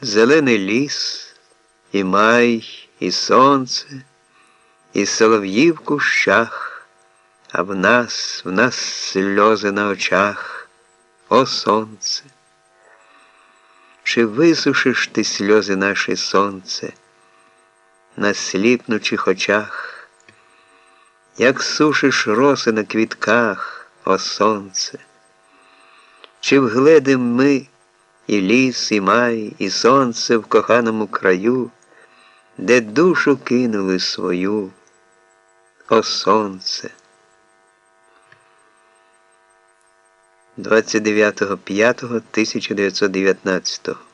Зелений ліс, і май, і сонце, і солов'ї в кущах, а в нас, в нас сльози на очах, о сонце. Чи висушиш ти сльози наші сонце на сліпнучих очах, як сушиш роси на квітках, о сонце? Чи вгледим ми і ліс, і май, і сонце в коханому краю, де душу кинули свою, о сонце? 29.05.1919